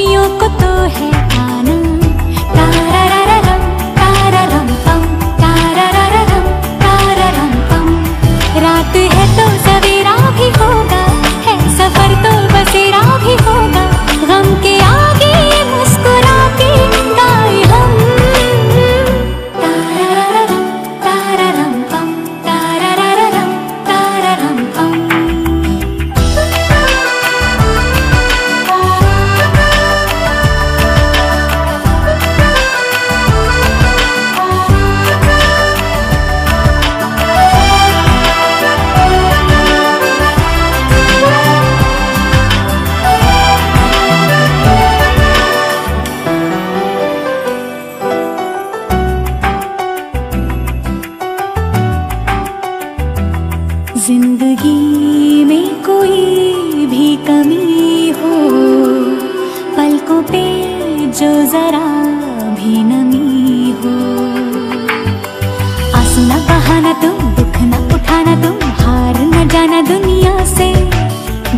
खुशियों को तो है ज़िंदगी में कोई भी कमी हो, पलकों पे जो जरा भी नमी हो। आसना बहाना तुम, दुख न उठाना तुम, हार न जाना दुनिया से।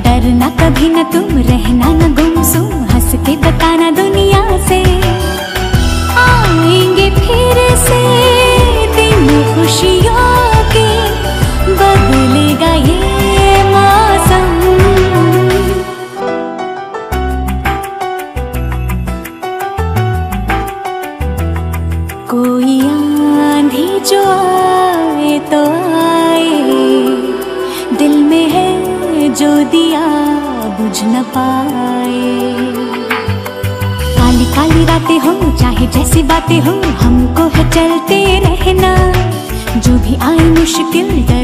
डरना कभी न तुम, रहना ना गुमसुम, हंस के बताना दुनिया से। आएँगे फिर से दिन खुशियों तो दिल में है जो दिया, बुझ न पाए। काली काली रातें हो, चाहे जैसी बातें हो, हमको है चलते रहना। जो भी आए, मुश्किल डरे